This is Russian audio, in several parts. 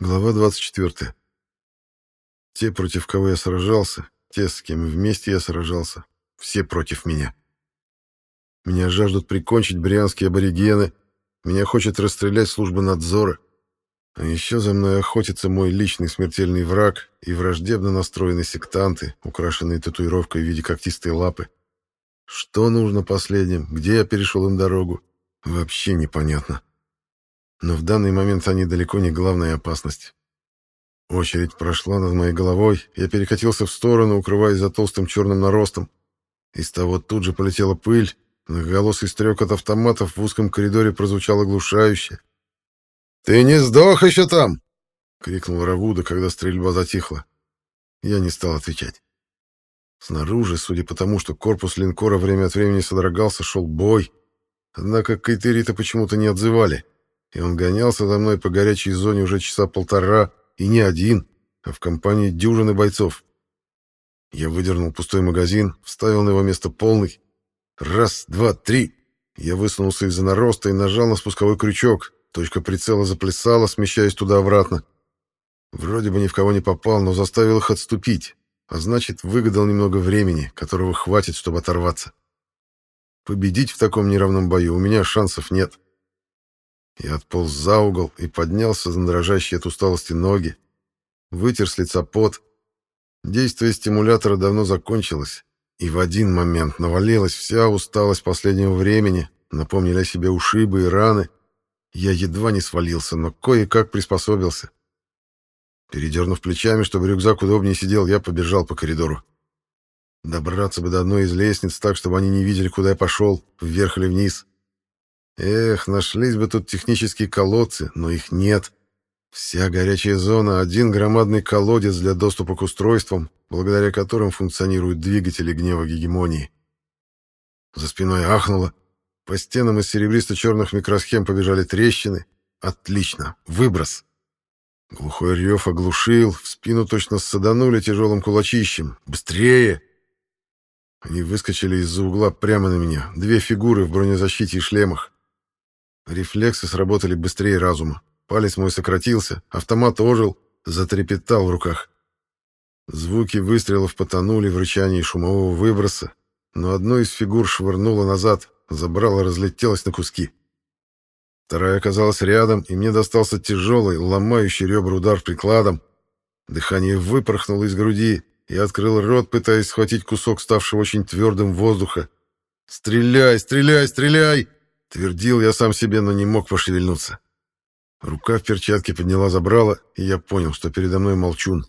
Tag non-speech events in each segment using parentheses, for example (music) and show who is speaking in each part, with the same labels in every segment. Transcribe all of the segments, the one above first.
Speaker 1: Глава 24. Те, против кого я сражался, те, с кем вместе я сражался, все против меня. Меня жаждут прикончить брянские аборигены, меня хочет расстрелять служба надзора, а еще за мной охотится мой личный смертельный враг и враждебно настроенные сектанты, украшенные татуировкой в виде когтистой лапы. Что нужно последним, где я перешел им дорогу, вообще непонятно. Но в данный момент они далеко не главная опасность. Очередь прошла над моей головой, я перекатился в сторону, укрываясь за толстым черным наростом. Из того тут же полетела пыль, многоголосый стрек от автоматов в узком коридоре прозвучал оглушающе. «Ты не сдох еще там!» — крикнул Равуда, когда стрельба затихла. Я не стал отвечать. Снаружи, судя по тому, что корпус линкора время от времени содрогался, шел бой. Однако кайтериты почему-то не отзывали и он гонялся за мной по горячей зоне уже часа полтора, и не один, а в компании дюжины бойцов. Я выдернул пустой магазин, вставил на его место полный. Раз, два, три. Я высунулся из-за нароста и нажал на спусковой крючок. Точка прицела заплясала, смещаясь туда-обратно. Вроде бы ни в кого не попал, но заставил их отступить, а значит, выгадал немного времени, которого хватит, чтобы оторваться. Победить в таком неравном бою у меня шансов нет. — я отполз за угол и поднялся на дрожащие от усталости ноги. Вытер с лица пот. Действие стимулятора давно закончилось, и в один момент навалилась вся усталость последнего времени, напомнили о себе ушибы и раны. Я едва не свалился, но кое-как приспособился. Передернув плечами, чтобы рюкзак удобнее сидел, я побежал по коридору. Добраться бы до одной из лестниц так, чтобы они не видели, куда я пошел, вверх или вниз. Эх, нашлись бы тут технические колодцы, но их нет. Вся горячая зона — один громадный колодец для доступа к устройствам, благодаря которым функционируют двигатели гнева гегемонии. За спиной ахнуло. По стенам из серебристо-черных микросхем побежали трещины. Отлично, выброс. Глухой рев оглушил, в спину точно ссаданули тяжелым кулачищем. «Быстрее!» Они выскочили из-за угла прямо на меня. Две фигуры в бронезащите и шлемах. Рефлексы сработали быстрее разума. Палец мой сократился, автомат ожил, затрепетал в руках. Звуки выстрелов потонули в рычании шумового выброса, но одну из фигур швырнуло назад, забрало, разлетелось на куски. Вторая оказалась рядом, и мне достался тяжелый, ломающий ребра удар прикладом. Дыхание выпорхнуло из груди, и открыл рот, пытаясь схватить кусок, ставшего очень твердым воздуха. «Стреляй, стреляй, стреляй!» Твердил я сам себе, но не мог пошевельнуться. Рука в перчатке подняла забрала, и я понял, что передо мной молчун.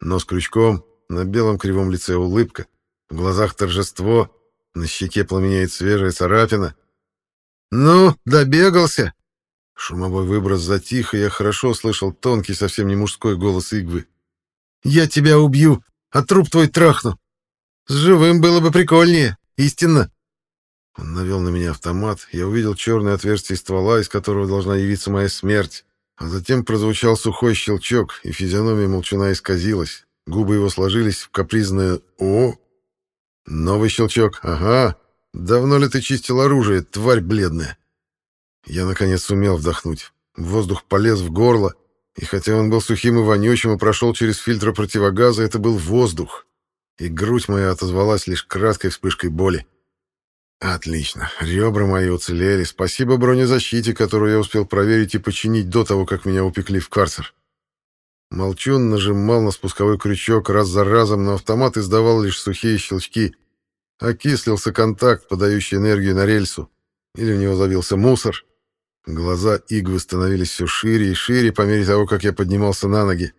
Speaker 1: Нос крючком, на белом кривом лице улыбка, в глазах торжество, на щеке пламенеет свежая царапина. «Ну, добегался!» Шумовой выброс затих, и я хорошо слышал тонкий, совсем не мужской голос Игвы. «Я тебя убью, а труп твой трахну. С живым было бы прикольнее, истинно!» Он навел на меня автомат, я увидел черное отверстие ствола, из которого должна явиться моя смерть. А затем прозвучал сухой щелчок, и физиономия молчуна исказилась. Губы его сложились в капризное «О». Новый щелчок. «Ага. Давно ли ты чистил оружие, тварь бледная?» Я, наконец, сумел вдохнуть. Воздух полез в горло, и хотя он был сухим и вонючим и прошел через фильтр противогаза, это был воздух. И грудь моя отозвалась лишь краткой вспышкой боли. Отлично. Ребра мои уцелели. Спасибо бронезащите, которую я успел проверить и починить до того, как меня упекли в карцер. Молчун нажимал на спусковой крючок раз за разом, но автомат издавал лишь сухие щелчки. Окислился контакт, подающий энергию на рельсу. Или в него забился мусор. Глаза иглы становились все шире и шире по мере того, как я поднимался на ноги.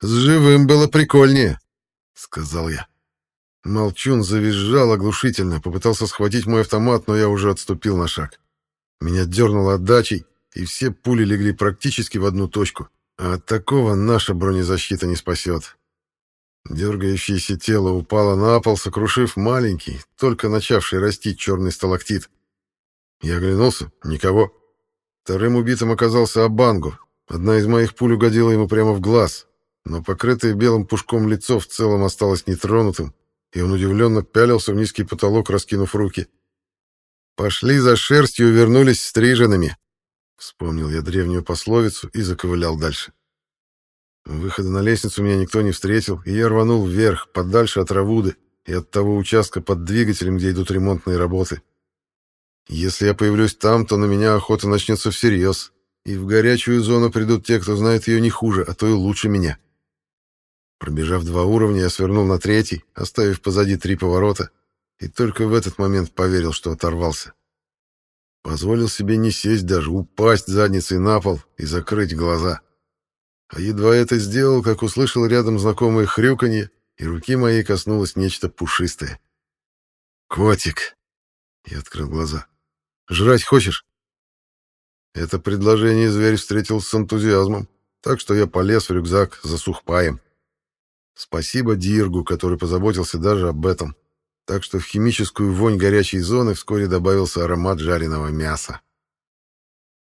Speaker 1: «С живым было прикольнее», — сказал я. Молчун завизжал оглушительно, попытался схватить мой автомат, но я уже отступил на шаг. Меня дернуло отдачей, и все пули легли практически в одну точку. А от такого наша бронезащита не спасет. Дергающееся тело упало на пол, сокрушив маленький, только начавший расти черный сталактит. Я оглянулся. Никого. Вторым убитым оказался Абангу. Одна из моих пуль угодила ему прямо в глаз, но покрытое белым пушком лицо в целом осталось нетронутым, и он удивленно пялился в низкий потолок, раскинув руки. «Пошли за шерстью, вернулись стриженными», — вспомнил я древнюю пословицу и заковылял дальше. Выхода на лестницу меня никто не встретил, и я рванул вверх, подальше от Равуды и от того участка под двигателем, где идут ремонтные работы. Если я появлюсь там, то на меня охота начнется всерьез, и в горячую зону придут те, кто знает ее не хуже, а то и лучше меня. Пробежав два уровня, я свернул на третий, оставив позади три поворота, и только в этот момент поверил, что оторвался. Позволил себе не сесть даже, упасть задницей на пол и закрыть глаза. А едва это сделал, как услышал рядом знакомое хрюканье, и руки моей коснулось нечто пушистое. «Котик!» Я открыл глаза. «Жрать хочешь?» Это предложение зверь встретил с энтузиазмом, так что я полез в рюкзак за сухпаем. Спасибо Диргу, который позаботился даже об этом. Так что в химическую вонь горячей зоны вскоре добавился аромат жареного мяса.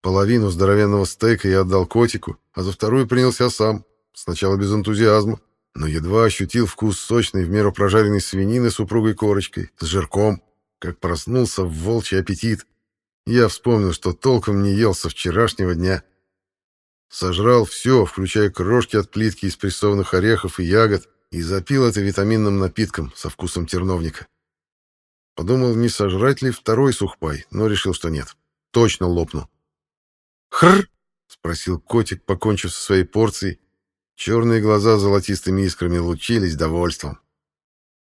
Speaker 1: Половину здоровенного стейка я отдал котику, а за вторую принялся сам, сначала без энтузиазма, но едва ощутил вкус сочной в меру прожаренной свинины с упругой корочкой, с жирком, как проснулся в волчий аппетит. Я вспомнил, что толком не ел со вчерашнего дня. Сожрал все, включая крошки от плитки из прессованных орехов и ягод, и запил это витаминным напитком со вкусом терновника. Подумал, не сожрать ли второй сухпай, но решил, что нет. Точно лопну. «Хр!» — спросил котик, покончив со своей порцией. Черные глаза золотистыми искрами лучились довольством.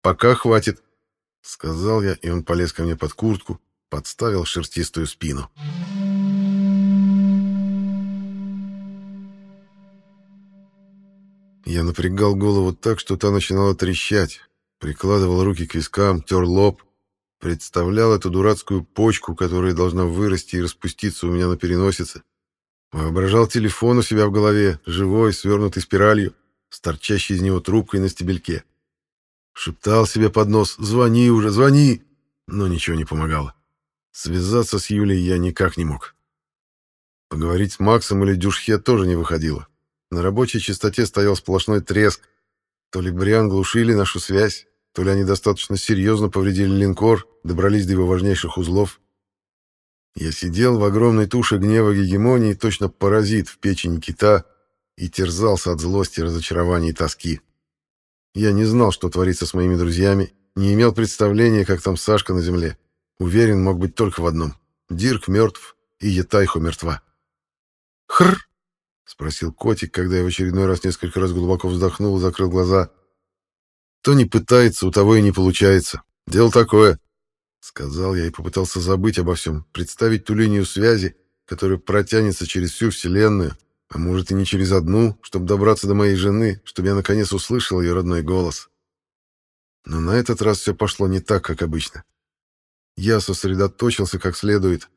Speaker 1: «Пока хватит», — сказал я, и он полез ко мне под куртку, подставил шерстистую спину. Я напрягал голову так, что та начинала трещать, прикладывал руки к вискам, тер лоб, представлял эту дурацкую почку, которая должна вырасти и распуститься у меня на переносице. Воображал телефон у себя в голове, живой, свернутый спиралью, с торчащей из него трубкой на стебельке. Шептал себе под нос «Звони уже, звони!» Но ничего не помогало. Связаться с Юлей я никак не мог. Поговорить с Максом или Дюшхе тоже не выходило. На рабочей частоте стоял сплошной треск. То ли Бриан глушили нашу связь, то ли они достаточно серьезно повредили линкор, добрались до его важнейших узлов. Я сидел в огромной туше гнева гегемонии, точно паразит в печени кита, и терзался от злости, разочарования и тоски. Я не знал, что творится с моими друзьями, не имел представления, как там Сашка на земле. Уверен, мог быть только в одном. Дирк мертв, и Етайху мертва. «Хр!» — спросил котик, когда я в очередной раз несколько раз глубоко вздохнул и закрыл глаза. «Кто не пытается, у того и не получается. Дело такое. Сказал я и попытался забыть обо всем, представить ту линию связи, которая протянется через всю Вселенную, а может и не через одну, чтобы добраться до моей жены, чтобы я наконец услышал ее родной голос. Но на этот раз все пошло не так, как обычно. Я сосредоточился как следует,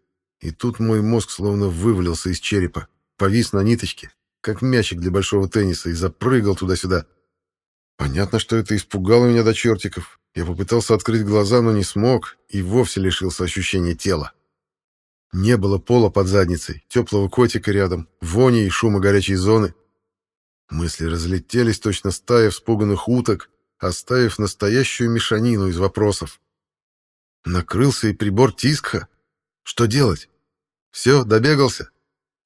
Speaker 1: и тут мой мозг словно вывалился из черепа, повис на ниточке, как мячик для большого тенниса, и запрыгал туда-сюда. Понятно, что это испугало меня до чертиков, я попытался открыть глаза, но не смог и вовсе лишился ощущения тела. Не было пола под задницей, теплого котика рядом, вони и шума горячей зоны. Мысли разлетелись точно стая вспуганных уток, оставив настоящую мешанину из вопросов. Накрылся и прибор Тискха? Что делать? Все, добегался?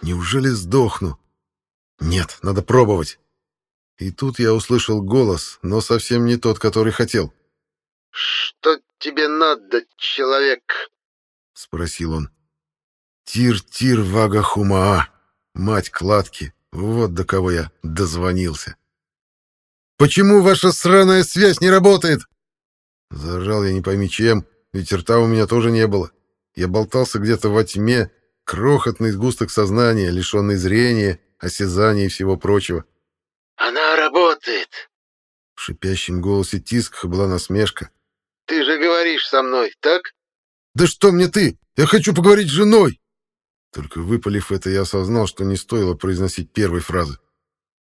Speaker 1: Неужели сдохну? Нет, надо пробовать. И тут я услышал голос, но совсем не тот, который хотел.
Speaker 2: «Что тебе надо, человек?»
Speaker 1: — спросил он. «Тир-тир вага хумаа, мать кладки, вот до кого я дозвонился». «Почему ваша сраная связь не работает?» Заржал я не пойми чем, ведь рта у меня тоже не было. Я болтался где-то во тьме, крохотный сгусток сознания, лишенный зрения, осязания и всего прочего.
Speaker 2: «Она работает!»
Speaker 1: В шипящем голосе Тискха была насмешка.
Speaker 2: Ты же говоришь со мной, так?
Speaker 1: Да что мне ты? Я хочу поговорить с женой. Только выпалив это, я осознал, что не стоило произносить первой фразы.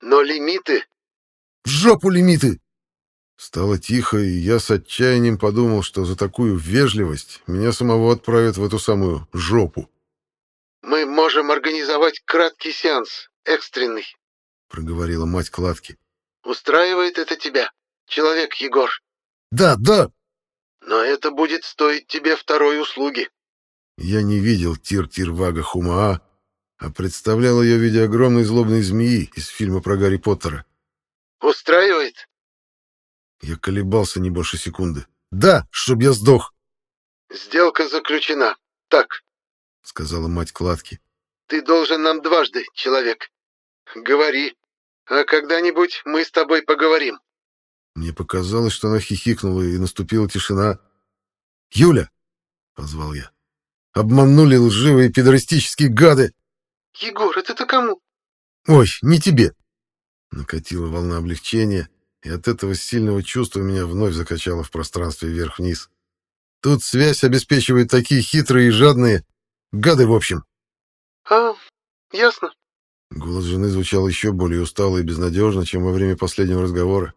Speaker 2: Но лимиты?
Speaker 1: В жопу лимиты! Стало тихо, и я с отчаянием подумал, что за такую вежливость меня самого отправят в эту самую жопу.
Speaker 2: «Мы можем организовать краткий сеанс, экстренный», —
Speaker 1: проговорила мать кладки.
Speaker 2: «Устраивает это тебя, человек Егор?»
Speaker 1: «Да, да,
Speaker 2: но это будет стоить тебе второй услуги.
Speaker 1: Я не видел Тир-Тир-Вага Хумаа, а представлял ее в виде огромной злобной змеи из фильма про Гарри Поттера,
Speaker 2: Устраивает?
Speaker 1: Я колебался не больше секунды. Да, чтоб я сдох.
Speaker 2: Сделка заключена. Так,
Speaker 1: сказала мать кладки.
Speaker 2: Ты должен нам дважды, человек. Говори. А когда-нибудь мы с тобой поговорим.
Speaker 1: Мне показалось, что она хихикнула, и наступила тишина. «Юля!» — позвал я. «Обманули лживые педорастические гады!»
Speaker 2: «Егор, это ты кому?»
Speaker 1: «Ой, не тебе!» Накатила волна облегчения, и от этого сильного чувства меня вновь закачало в пространстве вверх-вниз. Тут связь обеспечивает такие хитрые и жадные. Гады, в общем.
Speaker 2: А, ясно.
Speaker 1: Голос жены звучал еще более устало и безнадежно, чем во время последнего разговора.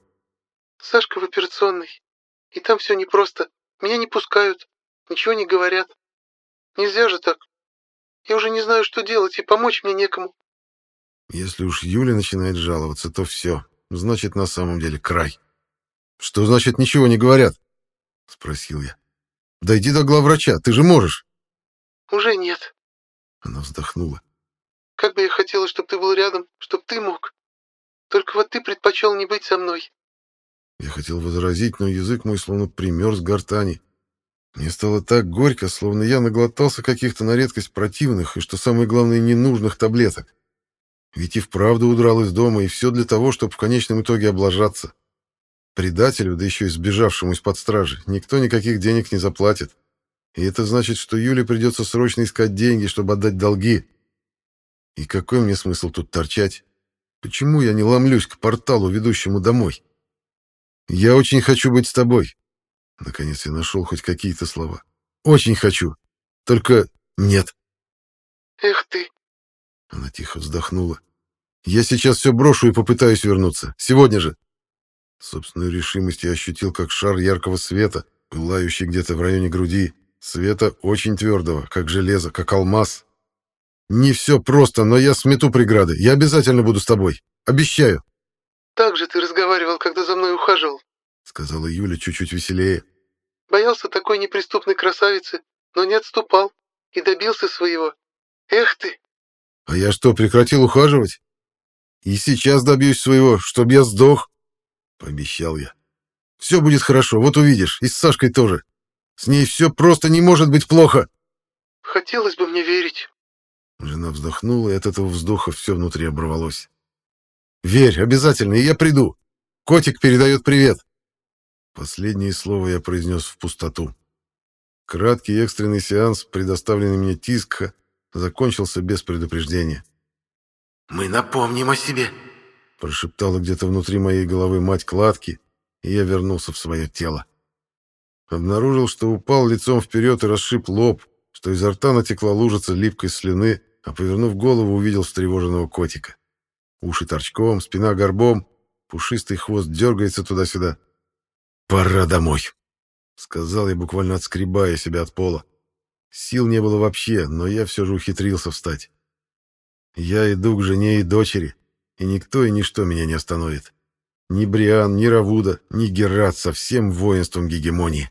Speaker 2: Сашка в операционной. И там все непросто. Меня не пускают. Ничего не говорят. Нельзя же так. Я уже не знаю, что делать, и помочь мне некому.
Speaker 1: Если уж Юля начинает жаловаться, то все. Значит, на самом деле край. Что значит ничего не говорят? Спросил я. Дойди до главврача, ты же можешь.
Speaker 2: Уже нет.
Speaker 1: Она вздохнула.
Speaker 2: Как бы я хотела, чтобы ты был рядом, чтобы ты мог. Только вот ты предпочел не быть со мной.
Speaker 1: Я хотел возразить, но язык мой словно примерз к гортани. Мне стало так горько, словно я наглотался каких-то на редкость противных и, что самое главное, ненужных таблеток. Ведь и вправду удрал из дома, и все для того, чтобы в конечном итоге облажаться. Предателю, да еще и сбежавшему из-под стражи, никто никаких денег не заплатит. И это значит, что Юле придется срочно искать деньги, чтобы отдать долги. И какой мне смысл тут торчать? Почему я не ломлюсь к порталу, ведущему домой? Я очень хочу быть с тобой. Наконец я нашел хоть какие-то слова. Очень хочу. Только нет.
Speaker 2: Эх ты.
Speaker 1: Она тихо вздохнула. Я сейчас все брошу и попытаюсь вернуться. Сегодня же. Собственную решимость я ощутил как шар яркого света, пылающий где-то в районе груди. Света очень твердого, как железо, как алмаз. Не все просто, но я смету преграды. Я обязательно буду с тобой. Обещаю.
Speaker 2: Так же ты разговаривал, когда за мной ухаживал,
Speaker 1: сказала Юля чуть-чуть веселее.
Speaker 2: Боялся такой неприступной красавицы, но не отступал и добился своего. Эх ты!
Speaker 1: А я что, прекратил ухаживать? И сейчас добьюсь своего, чтоб я сдох, пообещал я. Все будет хорошо, вот увидишь, и с Сашкой тоже. С ней все просто не может быть плохо.
Speaker 2: Хотелось бы мне верить.
Speaker 1: Жена вздохнула, и от этого вздоха все внутри оборвалось. Верь, обязательно, и я приду. Котик передает привет. Последнее слово я произнес в пустоту. Краткий экстренный сеанс, предоставленный мне Тискха, закончился без предупреждения.
Speaker 2: «Мы напомним о себе», —
Speaker 1: прошептала где-то внутри моей головы мать кладки, и я вернулся в свое тело. Обнаружил, что упал лицом вперед и расшиб лоб, что изо рта натекла лужица липкой слюны, а, повернув голову, увидел встревоженного котика. Уши торчком, спина горбом, пушистый хвост дергается туда-сюда. «Пора домой», — сказал я, буквально отскребая себя от пола. Сил не было вообще, но я все же ухитрился встать. Я иду к жене и дочери, и никто и ничто меня не остановит. Ни Бриан, ни Равуда, ни Герат со всем воинством гегемонии.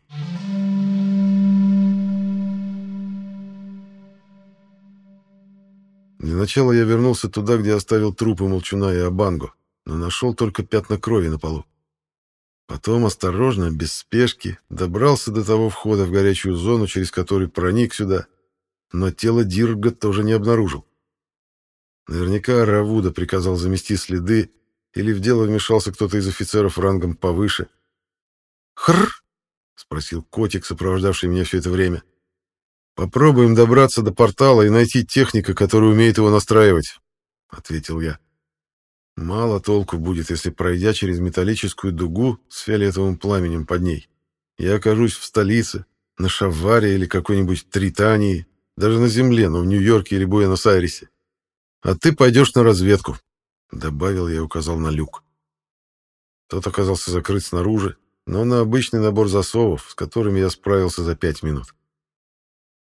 Speaker 1: Для начала я вернулся туда, где оставил трупы Молчуна и Абанго, но нашел только пятна крови на полу. Потом осторожно, без спешки, добрался до того входа в горячую зону, через который проник сюда, но тело Дирга тоже не обнаружил. Наверняка Равуда приказал замести следы, или в дело вмешался кто-то из офицеров рангом повыше. «Хр!» — спросил котик, сопровождавший меня все это время. «Попробуем добраться до портала и найти техника, который умеет его настраивать», — ответил я. «Мало толку будет, если, пройдя через металлическую дугу с фиолетовым пламенем под ней, я окажусь в столице, на Шаваре или какой-нибудь Тритании, даже на Земле, но в Нью-Йорке или Буэнос-Айресе. А ты пойдешь на разведку», — добавил я и указал на люк. Тот оказался закрыт снаружи, но на обычный набор засовов, с которыми я справился за пять минут.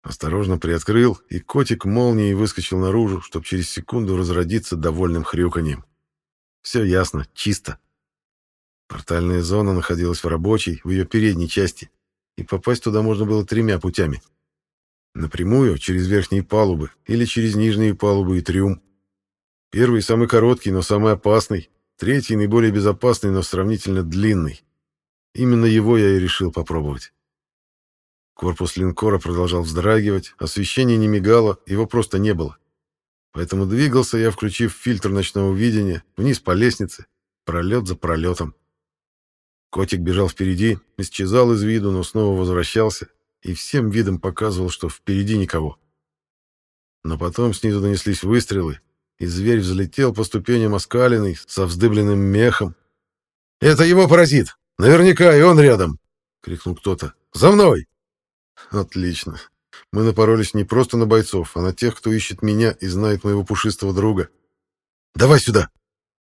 Speaker 1: Осторожно приоткрыл, и котик молнией выскочил наружу, чтобы через секунду разродиться довольным хрюканьем. Все ясно, чисто. Портальная зона находилась в рабочей, в ее передней части, и попасть туда можно было тремя путями. Напрямую, через верхние палубы, или через нижние палубы и трюм. Первый самый короткий, но самый опасный. Третий наиболее безопасный, но сравнительно длинный. Именно его я и решил попробовать. Корпус линкора продолжал вздрагивать, освещение не мигало, его просто не было. Поэтому двигался я, включив фильтр ночного видения, вниз по лестнице, пролет за пролетом. Котик бежал впереди, исчезал из виду, но снова возвращался и всем видом показывал, что впереди никого. Но потом снизу донеслись выстрелы, и зверь взлетел по ступеням оскаленный, со вздыбленным мехом. «Это его паразит! Наверняка и он рядом!» — крикнул кто-то. «За мной!» «Отлично. Мы напоролись не просто на бойцов, а на тех, кто ищет меня и знает моего пушистого друга. Давай сюда!»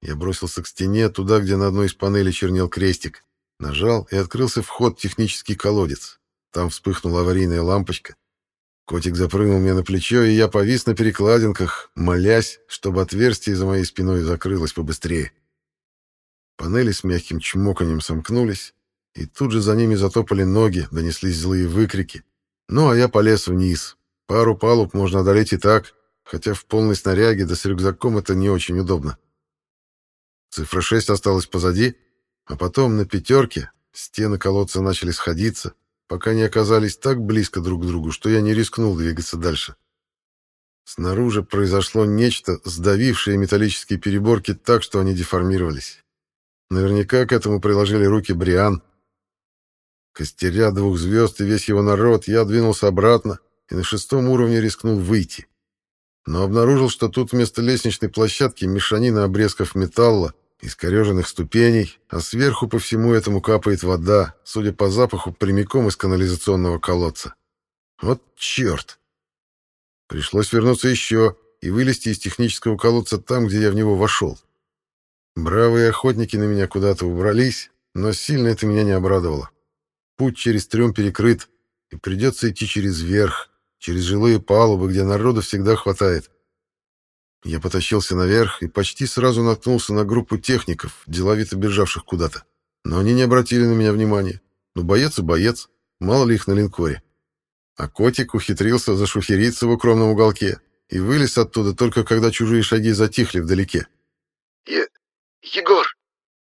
Speaker 1: Я бросился к стене, туда, где на одной из панелей чернел крестик. Нажал, и открылся вход в технический колодец. Там вспыхнула аварийная лампочка. Котик запрыгнул мне на плечо, и я повис на перекладинках, молясь, чтобы отверстие за моей спиной закрылось побыстрее. Панели с мягким чмоканием сомкнулись, и тут же за ними затопали ноги, донеслись злые выкрики. Ну, а я полез вниз. Пару палуб можно одолеть и так, хотя в полной снаряге да с рюкзаком это не очень удобно. Цифра 6 осталась позади, а потом на пятерке стены колодца начали сходиться, пока не оказались так близко друг к другу, что я не рискнул двигаться дальше. Снаружи произошло нечто, сдавившее металлические переборки так, что они деформировались. Наверняка к этому приложили руки Бриан. Костеря двух звезд и весь его народ, я двинулся обратно и на шестом уровне рискнул выйти. Но обнаружил, что тут вместо лестничной площадки мешанина обрезков металла, искореженных ступеней, а сверху по всему этому капает вода, судя по запаху, прямиком из канализационного колодца. Вот черт! Пришлось вернуться еще и вылезти из технического колодца там, где я в него вошел. Бравые охотники на меня куда-то убрались, но сильно это меня не обрадовало. Путь через трюм перекрыт, и придется идти через верх, через жилые палубы, где народу всегда хватает. Я потащился наверх и почти сразу наткнулся на группу техников, деловито бежавших куда-то. Но они не обратили на меня внимания. Ну, боец и боец, мало ли их на линкоре. А котик ухитрился зашухериться в укромном уголке и вылез оттуда только когда чужие шаги затихли вдалеке.
Speaker 2: Е... Егор!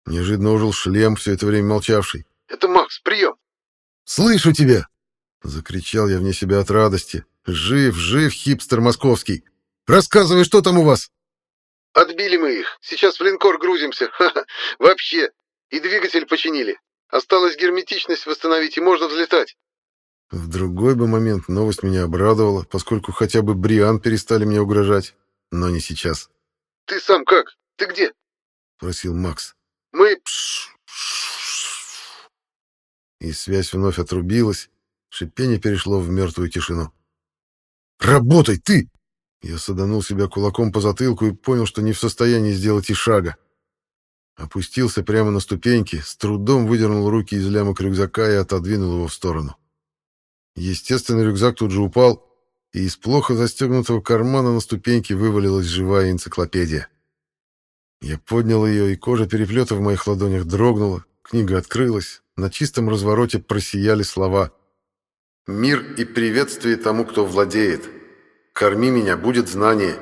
Speaker 1: Неожиданно ужил шлем, все это время молчавший.
Speaker 2: Это Макс, прием!
Speaker 1: «Слышу тебя!» — закричал я вне себя от радости. «Жив, жив, хипстер московский! Рассказывай, что там у вас?»
Speaker 2: «Отбили мы их. Сейчас в линкор грузимся. (laughs) Ха -ха. Вообще. И двигатель починили. Осталось герметичность восстановить, и можно взлетать».
Speaker 1: В другой бы момент новость меня обрадовала, поскольку хотя бы Бриан перестали мне угрожать. Но не сейчас.
Speaker 2: «Ты сам как? Ты где?»
Speaker 1: — спросил Макс.
Speaker 2: «Мы...»
Speaker 1: И связь вновь отрубилась. Шипение перешло в мертвую тишину. «Работай, ты!» Я саданул себя кулаком по затылку и понял, что не в состоянии сделать и шага. Опустился прямо на ступеньки, с трудом выдернул руки из лямок рюкзака и отодвинул его в сторону. Естественно, рюкзак тут же упал, и из плохо застегнутого кармана на ступеньке вывалилась живая энциклопедия. Я поднял ее, и кожа переплета в моих ладонях дрогнула, книга открылась, на чистом развороте просияли слова «Мир и приветствие тому, кто владеет». Корми меня, будет знание.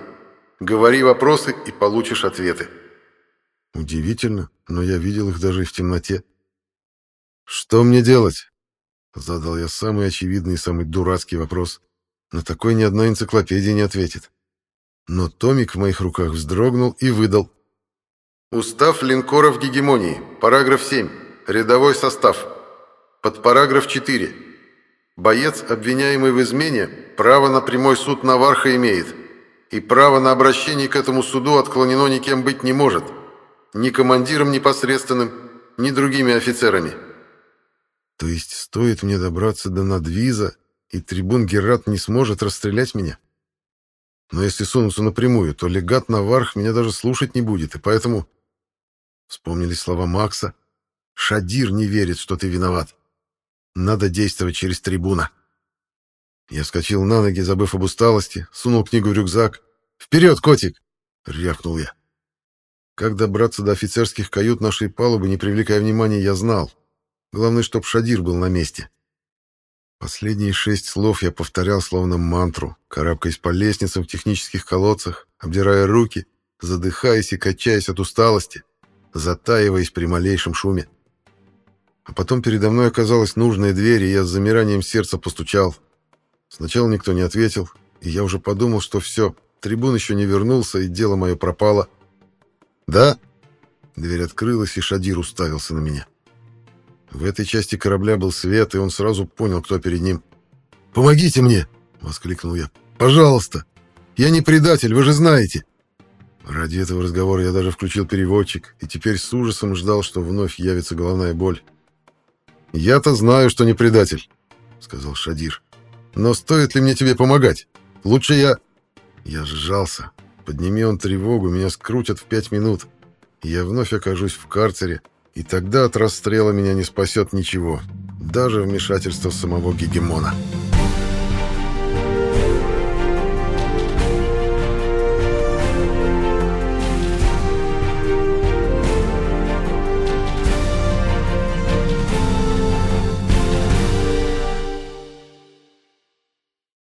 Speaker 1: Говори вопросы и получишь ответы. Удивительно, но я видел их даже и в темноте. Что мне делать? Задал я самый очевидный и самый дурацкий вопрос. На такой ни одна энциклопедия не ответит. Но томик в моих руках вздрогнул и выдал. Устав линкоров гегемонии. Параграф 7. Рядовой состав. Под параграф 4. Боец, обвиняемый в измене, право на прямой суд Наварха имеет, и право на обращение к этому суду отклонено никем быть не может, ни командиром непосредственным, ни другими офицерами. То есть стоит мне добраться до Надвиза, и трибун Герат не сможет расстрелять меня? Но если сунуться напрямую, то легат Наварх меня даже слушать не будет, и поэтому... Вспомнили слова Макса. «Шадир не верит, что ты виноват». Надо действовать через трибуна. Я вскочил на ноги, забыв об усталости, сунул книгу в рюкзак. «Вперед, котик!» — рявкнул я. Как добраться до офицерских кают нашей палубы, не привлекая внимания, я знал. Главное, чтоб Шадир был на месте. Последние шесть слов я повторял словно мантру, карабкаясь по лестницам в технических колодцах, обдирая руки, задыхаясь и качаясь от усталости. затаиваясь при малейшем шуме. А потом передо мной оказалась нужная дверь, и я с замиранием сердца постучал. Сначала никто не ответил, и я уже подумал, что все, трибун еще не вернулся, и дело мое пропало. «Да?» Дверь открылась, и Шадир уставился на меня. В этой части корабля был свет, и он сразу понял, кто перед ним. «Помогите мне!» — воскликнул я. «Пожалуйста! Я не предатель, вы же знаете!» Ради этого разговора я даже включил переводчик, и теперь с ужасом ждал, что вновь явится головная боль. «Я-то знаю, что не предатель», — сказал Шадир. «Но стоит ли мне тебе помогать? Лучше я...» Я сжался. Подними он тревогу, меня скрутят в пять минут. Я вновь окажусь в карцере, и тогда от расстрела меня не спасет ничего, даже вмешательство самого Гегемона. «Гегемона».